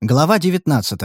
Глава 19.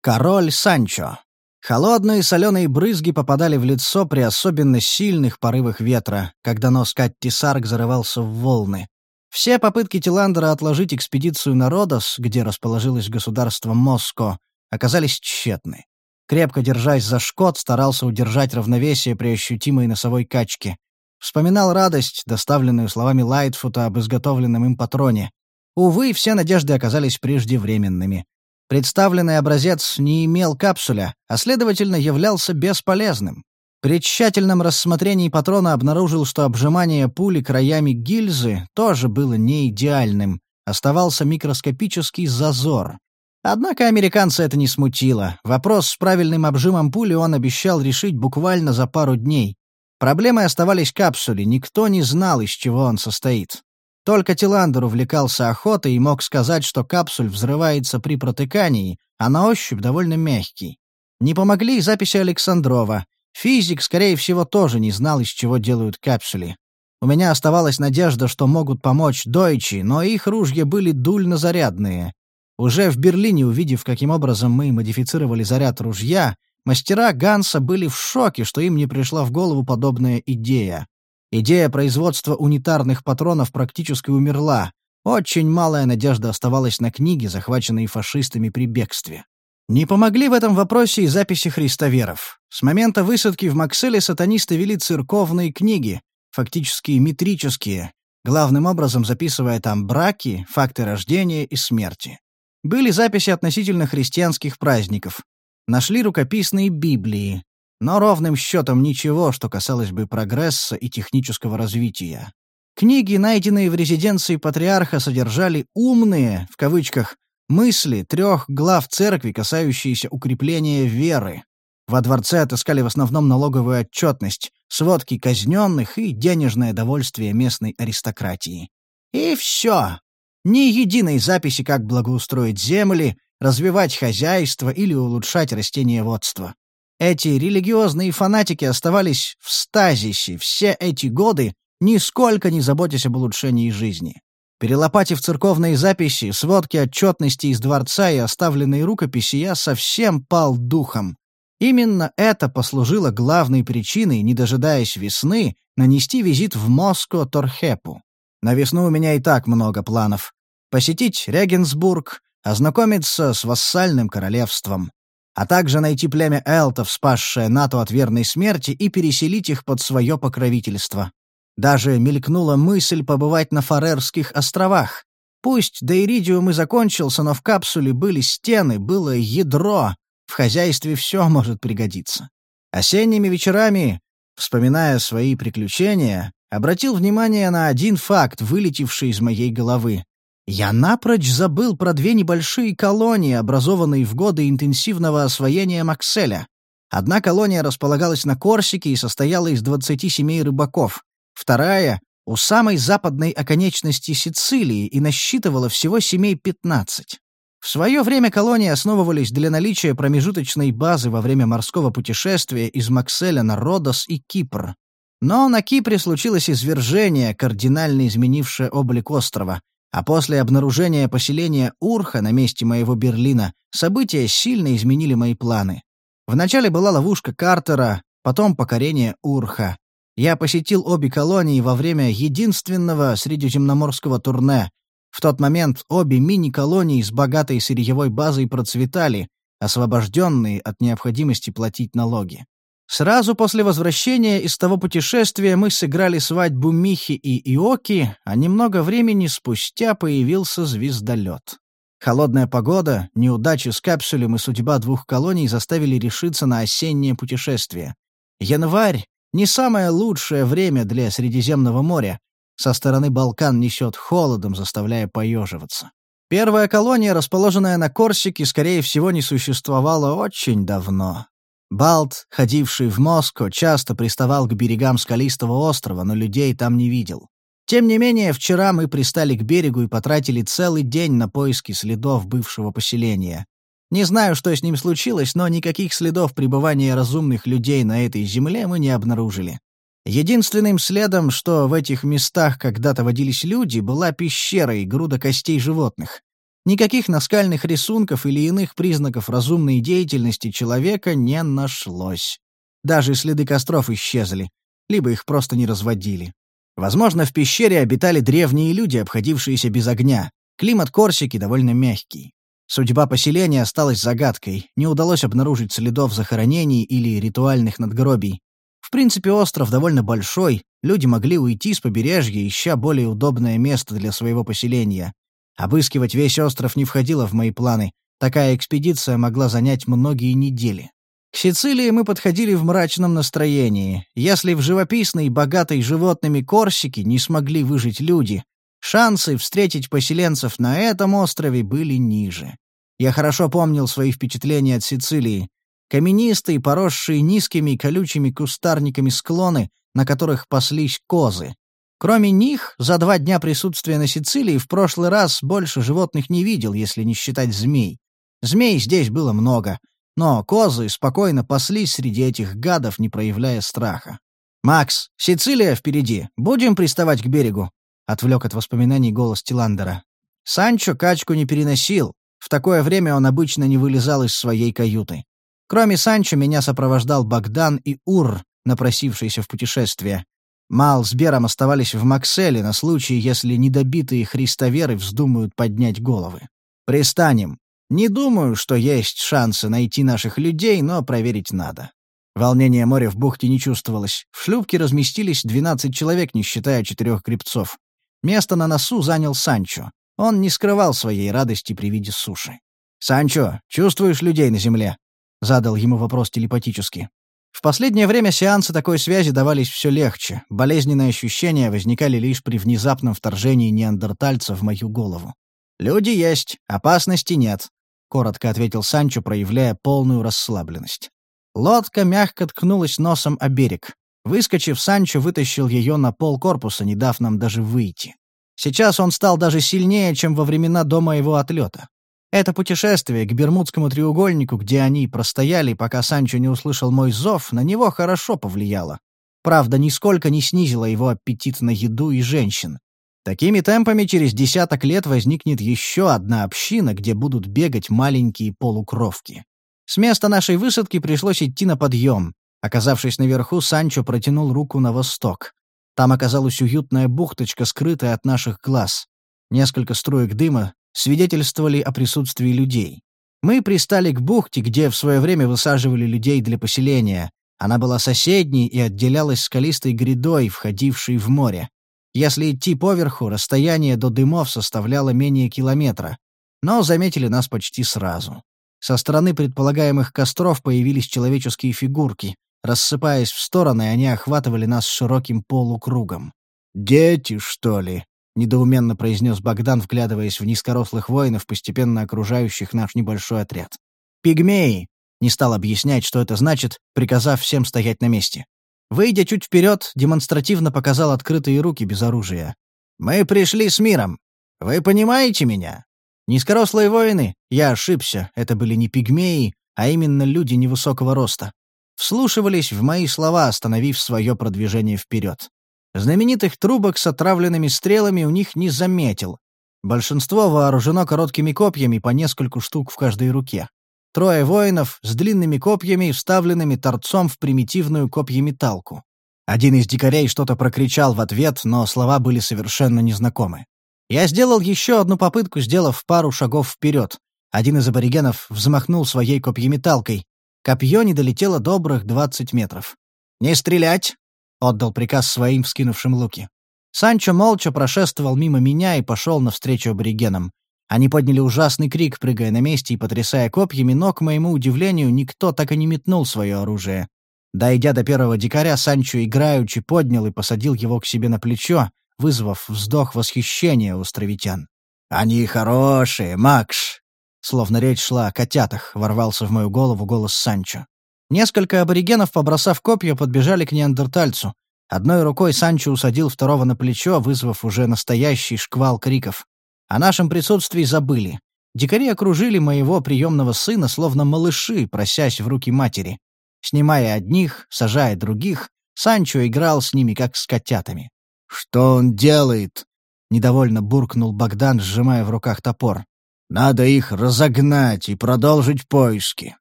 Король Санчо. Холодные соленые брызги попадали в лицо при особенно сильных порывах ветра, когда нос Катти Сарк зарывался в волны. Все попытки Тиландера отложить экспедицию на Родос, где расположилось государство Моско, оказались тщетны. Крепко держась за шкот, старался удержать равновесие при ощутимой носовой качке. Вспоминал радость, доставленную словами Лайтфута об изготовленном им патроне. Увы, все надежды оказались преждевременными. Представленный образец не имел капсуля, а, следовательно, являлся бесполезным. При тщательном рассмотрении патрона обнаружил, что обжимание пули краями гильзы тоже было не идеальным. Оставался микроскопический зазор. Однако американца это не смутило. Вопрос с правильным обжимом пули он обещал решить буквально за пару дней. Проблемой оставались капсули, никто не знал, из чего он состоит. Только Тиландер увлекался охотой и мог сказать, что капсуль взрывается при протыкании, а на ощупь довольно мягкий. Не помогли и записи Александрова. Физик, скорее всего, тоже не знал, из чего делают капсули. У меня оставалась надежда, что могут помочь дойчи, но их ружья были дульнозарядные. Уже в Берлине, увидев, каким образом мы модифицировали заряд ружья, мастера Ганса были в шоке, что им не пришла в голову подобная идея. Идея производства унитарных патронов практически умерла. Очень малая надежда оставалась на книги, захваченные фашистами при бегстве. Не помогли в этом вопросе и записи христоверов. С момента высадки в Макселе сатанисты вели церковные книги, фактически метрические, главным образом записывая там браки, факты рождения и смерти. Были записи относительно христианских праздников. Нашли рукописные Библии, но ровным счетом ничего, что касалось бы прогресса и технического развития. Книги, найденные в резиденции патриарха, содержали «умные», в кавычках, мысли трех глав церкви, касающиеся укрепления веры. Во дворце отыскали в основном налоговую отчетность, сводки казненных и денежное довольствие местной аристократии. И все. Ни единой записи, как благоустроить земли, развивать хозяйство или улучшать растениеводство. Эти религиозные фанатики оставались в стазисе все эти годы, нисколько не заботясь об улучшении жизни. Перелопатив церковные записи, сводки отчетности из дворца и оставленные рукописи, я совсем пал духом. Именно это послужило главной причиной, не дожидаясь весны, нанести визит в Москву Торхепу. На весну у меня и так много планов. Посетить Регенсбург, ознакомиться с вассальным королевством а также найти племя элтов, спасшее НАТО от верной смерти, и переселить их под свое покровительство. Даже мелькнула мысль побывать на Фарерских островах. Пусть Дейридиум и закончился, но в капсуле были стены, было ядро. В хозяйстве все может пригодиться. Осенними вечерами, вспоминая свои приключения, обратил внимание на один факт, вылетевший из моей головы. Я напрочь забыл про две небольшие колонии, образованные в годы интенсивного освоения Макселя. Одна колония располагалась на Корсике и состояла из 20 семей рыбаков. Вторая — у самой западной оконечности Сицилии и насчитывала всего семей 15. В свое время колонии основывались для наличия промежуточной базы во время морского путешествия из Макселя на Родос и Кипр. Но на Кипре случилось извержение, кардинально изменившее облик острова. А после обнаружения поселения Урха на месте моего Берлина события сильно изменили мои планы. Вначале была ловушка Картера, потом покорение Урха. Я посетил обе колонии во время единственного средиземноморского турне. В тот момент обе мини-колонии с богатой сырьевой базой процветали, освобожденные от необходимости платить налоги. Сразу после возвращения из того путешествия мы сыграли свадьбу Михи и Иоки, а немного времени спустя появился звездолет. Холодная погода, неудачи с капсулем и судьба двух колоний заставили решиться на осеннее путешествие. Январь — не самое лучшее время для Средиземного моря. Со стороны Балкан несет холодом, заставляя поеживаться. Первая колония, расположенная на Корсике, скорее всего, не существовала очень давно. Балт, ходивший в Москву, часто приставал к берегам скалистого острова, но людей там не видел. Тем не менее, вчера мы пристали к берегу и потратили целый день на поиски следов бывшего поселения. Не знаю, что с ним случилось, но никаких следов пребывания разумных людей на этой земле мы не обнаружили. Единственным следом, что в этих местах когда-то водились люди, была пещера и груда костей животных. Никаких наскальных рисунков или иных признаков разумной деятельности человека не нашлось. Даже следы костров исчезли, либо их просто не разводили. Возможно, в пещере обитали древние люди, обходившиеся без огня. Климат Корсики довольно мягкий. Судьба поселения осталась загадкой, не удалось обнаружить следов захоронений или ритуальных надгробий. В принципе, остров довольно большой, люди могли уйти с побережья, ища более удобное место для своего поселения. Обыскивать весь остров не входило в мои планы, такая экспедиция могла занять многие недели. К Сицилии мы подходили в мрачном настроении. Если в живописной, богатой животными Корсике не смогли выжить люди, шансы встретить поселенцев на этом острове были ниже. Я хорошо помнил свои впечатления от Сицилии. Каменистые, поросшие низкими и колючими кустарниками склоны, на которых паслись козы. Кроме них, за два дня присутствия на Сицилии в прошлый раз больше животных не видел, если не считать змей. Змей здесь было много — но козы спокойно паслись среди этих гадов, не проявляя страха. «Макс, Сицилия впереди. Будем приставать к берегу?» — отвлек от воспоминаний голос Тиландера. Санчо качку не переносил. В такое время он обычно не вылезал из своей каюты. Кроме Санчо меня сопровождал Богдан и Ур, напросившийся в путешествие. Мал с Бером оставались в Макселе на случай, если недобитые христоверы вздумают поднять головы. «Пристанем», не думаю, что есть шансы найти наших людей, но проверить надо. Волнение моря в бухте не чувствовалось. В шлюпке разместились 12 человек, не считая четырех гребцов. Место на носу занял Санчо. Он не скрывал своей радости при виде суши. «Санчо, чувствуешь людей на земле?» — задал ему вопрос телепатически. В последнее время сеансы такой связи давались все легче. Болезненные ощущения возникали лишь при внезапном вторжении неандертальца в мою голову. «Люди есть, опасности нет коротко ответил Санчо, проявляя полную расслабленность. Лодка мягко ткнулась носом о берег. Выскочив, Санчо вытащил ее на пол корпуса, не дав нам даже выйти. Сейчас он стал даже сильнее, чем во времена до моего отлета. Это путешествие к Бермудскому треугольнику, где они простояли, пока Санчо не услышал мой зов, на него хорошо повлияло. Правда, нисколько не снизило его аппетит на еду и женщин. Такими темпами через десяток лет возникнет еще одна община, где будут бегать маленькие полукровки. С места нашей высадки пришлось идти на подъем. Оказавшись наверху, Санчо протянул руку на восток. Там оказалась уютная бухточка, скрытая от наших глаз. Несколько струек дыма свидетельствовали о присутствии людей. Мы пристали к бухте, где в свое время высаживали людей для поселения. Она была соседней и отделялась скалистой грядой, входившей в море. Если идти поверху, расстояние до дымов составляло менее километра. Но заметили нас почти сразу. Со стороны предполагаемых костров появились человеческие фигурки. Рассыпаясь в стороны, они охватывали нас широким полукругом. «Дети, что ли?» — недоуменно произнес Богдан, вглядываясь в низкорослых воинов, постепенно окружающих наш небольшой отряд. «Пигмеи!» — не стал объяснять, что это значит, приказав всем стоять на месте. Выйдя чуть вперед, демонстративно показал открытые руки без оружия. «Мы пришли с миром. Вы понимаете меня?» Низкорослые воины, я ошибся, это были не пигмеи, а именно люди невысокого роста. Вслушивались в мои слова, остановив свое продвижение вперед. Знаменитых трубок с отравленными стрелами у них не заметил. Большинство вооружено короткими копьями по нескольку штук в каждой руке. Трое воинов с длинными копьями, вставленными торцом в примитивную копьеметалку. Один из дикарей что-то прокричал в ответ, но слова были совершенно незнакомы. Я сделал еще одну попытку, сделав пару шагов вперед. Один из аборигенов взмахнул своей копьеметалкой. Копье не долетело добрых двадцать метров. «Не стрелять!» — отдал приказ своим вскинувшим луки. Санчо молча прошествовал мимо меня и пошел навстречу аборигенам. Они подняли ужасный крик, прыгая на месте и потрясая копьями, но, к моему удивлению, никто так и не метнул свое оружие. Дойдя до первого дикаря, Санчо играючи поднял и посадил его к себе на плечо, вызвав вздох восхищения у островитян. «Они хорошие, Макш!» Словно речь шла о котятах, ворвался в мою голову голос Санчо. Несколько аборигенов, побросав копья, подбежали к неандертальцу. Одной рукой Санчо усадил второго на плечо, вызвав уже настоящий шквал криков. О нашем присутствии забыли. Дикари окружили моего приемного сына, словно малыши, просясь в руки матери. Снимая одних, сажая других, Санчо играл с ними, как с котятами. «Что он делает?» — недовольно буркнул Богдан, сжимая в руках топор. Надо их разогнать и продолжить поиски».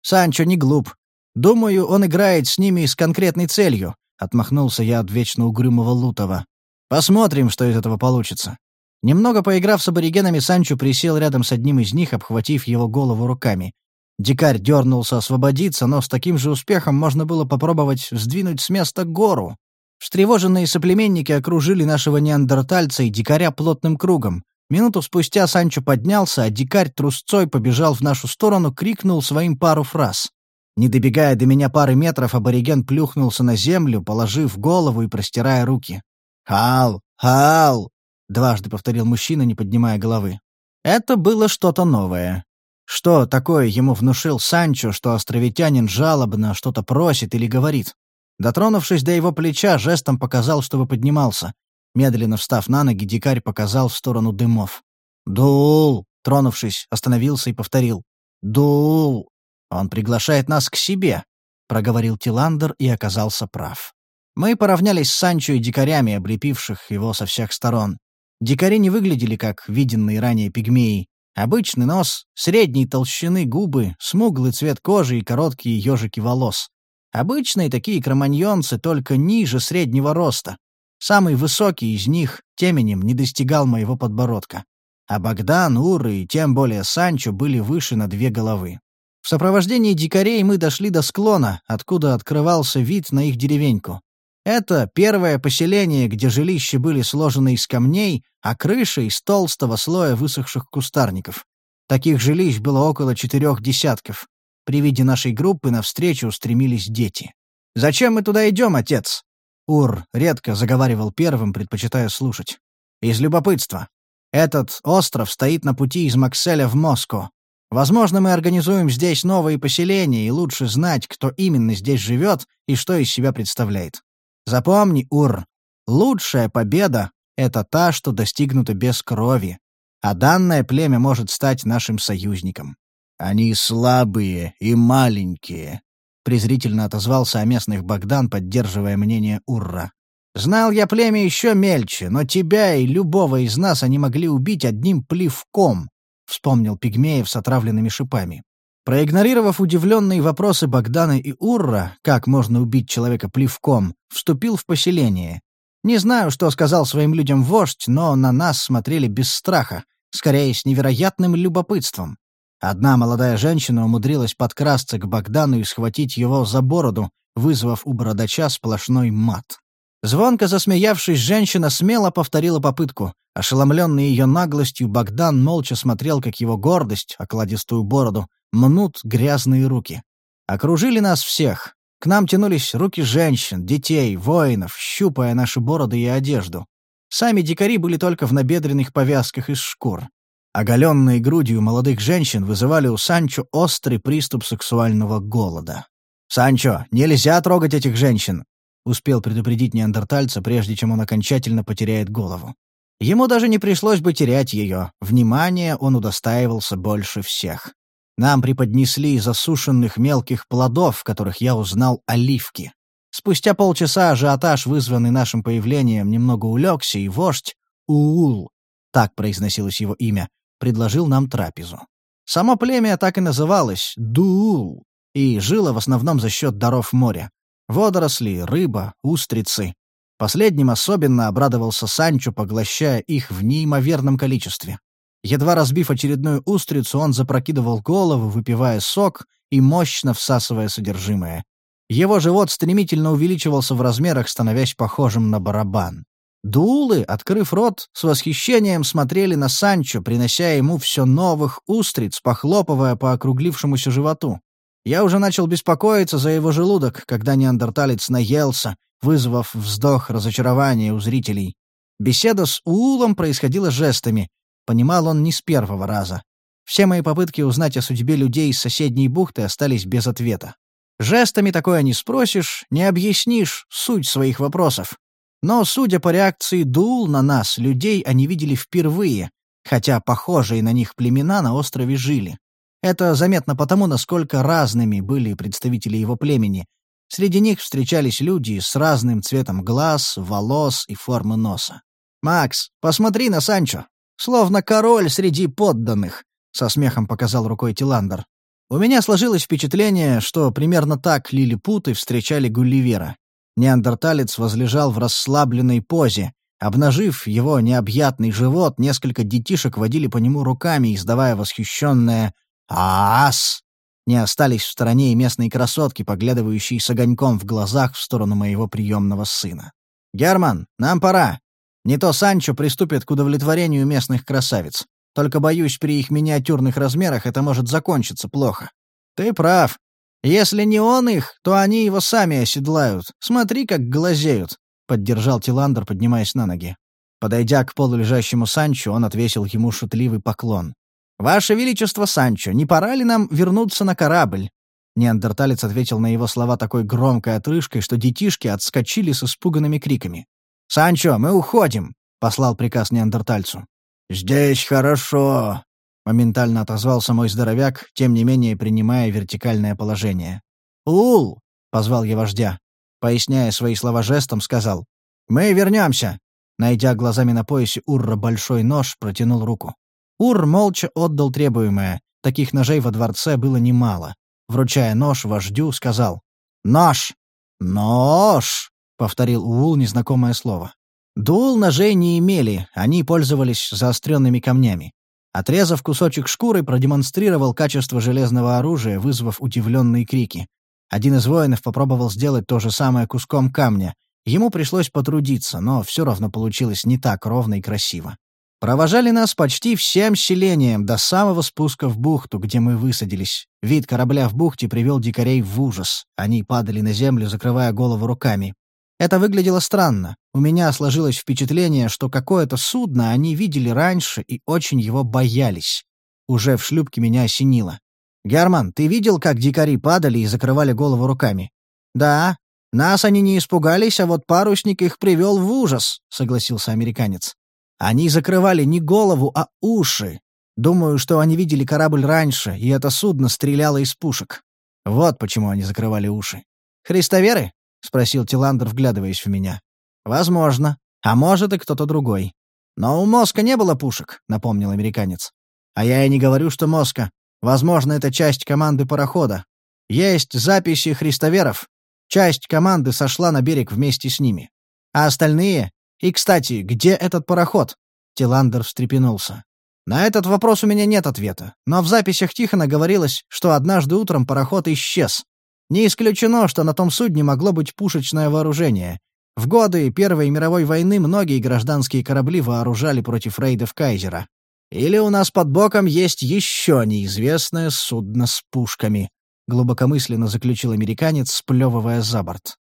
«Санчо не глуп. Думаю, он играет с ними с конкретной целью», — отмахнулся я от вечно угрюмого Лутова. «Посмотрим, что из этого получится». Немного поиграв с аборигенами, Санчо присел рядом с одним из них, обхватив его голову руками. Дикарь дернулся освободиться, но с таким же успехом можно было попробовать сдвинуть с места гору. Встревоженные соплеменники окружили нашего неандертальца и дикаря плотным кругом. Минуту спустя Санчо поднялся, а дикарь трусцой побежал в нашу сторону, крикнул своим пару фраз. Не добегая до меня пары метров, абориген плюхнулся на землю, положив голову и простирая руки. «Хал! Хал!» — дважды повторил мужчина, не поднимая головы. Это было что-то новое. Что такое ему внушил Санчо, что островитянин жалобно что-то просит или говорит? Дотронувшись до его плеча, жестом показал, чтобы поднимался. Медленно встав на ноги, дикарь показал в сторону дымов. «Дул!» Тронувшись, остановился и повторил. «Дул!» «Он приглашает нас к себе», — проговорил Тиландер и оказался прав. Мы поравнялись с Санчо и дикарями, облепивших его со всех сторон. Дикари не выглядели как виденные ранее пигмеи. Обычный нос, средней толщины губы, смуглый цвет кожи и короткие ежики волос. Обычные такие кроманьонцы, только ниже среднего роста. Самый высокий из них теменем не достигал моего подбородка. А Богдан, Ур и тем более Санчо были выше на две головы. В сопровождении дикарей мы дошли до склона, откуда открывался вид на их деревеньку. Это первое поселение, где жилища были сложены из камней, а крыша — из толстого слоя высохших кустарников. Таких жилищ было около четырех десятков. При виде нашей группы навстречу устремились дети. «Зачем мы туда идем, отец?» Ур редко заговаривал первым, предпочитая слушать. «Из любопытства. Этот остров стоит на пути из Макселя в Москву. Возможно, мы организуем здесь новые поселения, и лучше знать, кто именно здесь живет и что из себя представляет. Запомни, Ур, лучшая победа — это та, что достигнута без крови, а данное племя может стать нашим союзником. Они слабые и маленькие, — презрительно отозвался о местных Богдан, поддерживая мнение Урра. «Знал я племя еще мельче, но тебя и любого из нас они могли убить одним плевком», — вспомнил Пигмеев с отравленными шипами. Проигнорировав удивленные вопросы Богдана и Урра, как можно убить человека плевком, вступил в поселение. Не знаю, что сказал своим людям вождь, но на нас смотрели без страха, скорее с невероятным любопытством. Одна молодая женщина умудрилась подкрасться к Богдану и схватить его за бороду, вызвав у бородача сплошной мат. Звонко засмеявшись, женщина смело повторила попытку. Ошеломленный ее наглостью, Богдан молча смотрел, как его гордость, окладистую бороду, мнут грязные руки. Окружили нас всех. К нам тянулись руки женщин, детей, воинов, щупая наши бороды и одежду. Сами дикари были только в набедренных повязках из шкур. Оголенные грудью молодых женщин вызывали у Санчо острый приступ сексуального голода. «Санчо, нельзя трогать этих женщин!» — успел предупредить неандертальца, прежде чем он окончательно потеряет голову. Ему даже не пришлось бы терять ее. Внимание он удостаивался больше всех. Нам преподнесли засушенных мелких плодов, которых я узнал оливки. Спустя полчаса ажиотаж, вызванный нашим появлением, немного улегся, и вождь Уул, так произносилось его имя, предложил нам трапезу. Само племя так и называлось — Дуул, и жило в основном за счет даров моря. Водоросли, рыба, устрицы. Последним особенно обрадовался Санчо, поглощая их в неимоверном количестве. Едва разбив очередную устрицу, он запрокидывал голову, выпивая сок и мощно всасывая содержимое. Его живот стремительно увеличивался в размерах, становясь похожим на барабан. Дулы, открыв рот, с восхищением смотрели на Санчо, принося ему все новых устриц, похлопывая по округлившемуся животу. Я уже начал беспокоиться за его желудок, когда неандерталец наелся, вызвав вздох разочарования у зрителей. Беседа с Уулом происходила жестами, Понимал он не с первого раза. Все мои попытки узнать о судьбе людей из соседней бухты остались без ответа. Жестами такое не спросишь, не объяснишь суть своих вопросов. Но, судя по реакции Дул на нас, людей они видели впервые, хотя похожие на них племена на острове жили. Это заметно потому, насколько разными были представители его племени. Среди них встречались люди с разным цветом глаз, волос и формы носа. «Макс, посмотри на Санчо!» Словно король среди подданных», — со смехом показал рукой Тиландер. У меня сложилось впечатление, что примерно так лилипуты встречали Гулливера. Неандерталец возлежал в расслабленной позе. Обнажив его необъятный живот, несколько детишек водили по нему руками, издавая восхищенное «Аас!». Не остались в стороне и местные красотки, поглядывающие с огоньком в глазах в сторону моего приемного сына. «Герман, нам пора. Не то Санчо приступит к удовлетворению местных красавиц. Только, боюсь, при их миниатюрных размерах это может закончиться плохо. Ты прав. Если не он их, то они его сами оседлают. Смотри, как глазеют», — поддержал Тиландер, поднимаясь на ноги. Подойдя к полулежащему Санчо, он отвесил ему шутливый поклон. «Ваше Величество Санчо, не пора ли нам вернуться на корабль?» Неандерталец ответил на его слова такой громкой отрыжкой, что детишки отскочили с испуганными криками. «Санчо, мы уходим!» — послал приказ неандертальцу. «Здесь хорошо», — моментально отозвался мой здоровяк, тем не менее принимая вертикальное положение. «Ул!» — позвал я вождя. Поясняя свои слова жестом, сказал. «Мы вернемся!» Найдя глазами на поясе Урра большой нож, протянул руку. Ур молча отдал требуемое. Таких ножей во дворце было немало. Вручая нож вождю, сказал. «Нож!» «Нож!» — повторил Уул незнакомое слово. Дуул ножей не имели, они пользовались заостренными камнями. Отрезав кусочек шкуры, продемонстрировал качество железного оружия, вызвав удивленные крики. Один из воинов попробовал сделать то же самое куском камня. Ему пришлось потрудиться, но все равно получилось не так ровно и красиво. Провожали нас почти всем селением до самого спуска в бухту, где мы высадились. Вид корабля в бухте привел дикарей в ужас. Они падали на землю, закрывая голову руками. Это выглядело странно. У меня сложилось впечатление, что какое-то судно они видели раньше и очень его боялись. Уже в шлюпке меня осенило. «Герман, ты видел, как дикари падали и закрывали голову руками?» «Да. Нас они не испугались, а вот парусник их привел в ужас», — согласился американец. «Они закрывали не голову, а уши. Думаю, что они видели корабль раньше, и это судно стреляло из пушек. Вот почему они закрывали уши. Христоверы? — спросил Тиландер, вглядываясь в меня. «Возможно. А может, и кто-то другой. Но у Моска не было пушек», — напомнил американец. «А я и не говорю, что Моска. Возможно, это часть команды парохода. Есть записи христоверов. Часть команды сошла на берег вместе с ними. А остальные? И, кстати, где этот пароход?» Тиландер встрепенулся. «На этот вопрос у меня нет ответа, но в записях Тихона говорилось, что однажды утром пароход исчез, не исключено, что на том судне могло быть пушечное вооружение. В годы Первой мировой войны многие гражданские корабли вооружали против рейдов Кайзера. Или у нас под боком есть еще неизвестное судно с пушками, глубокомысленно заключил американец, сплевывая за борт.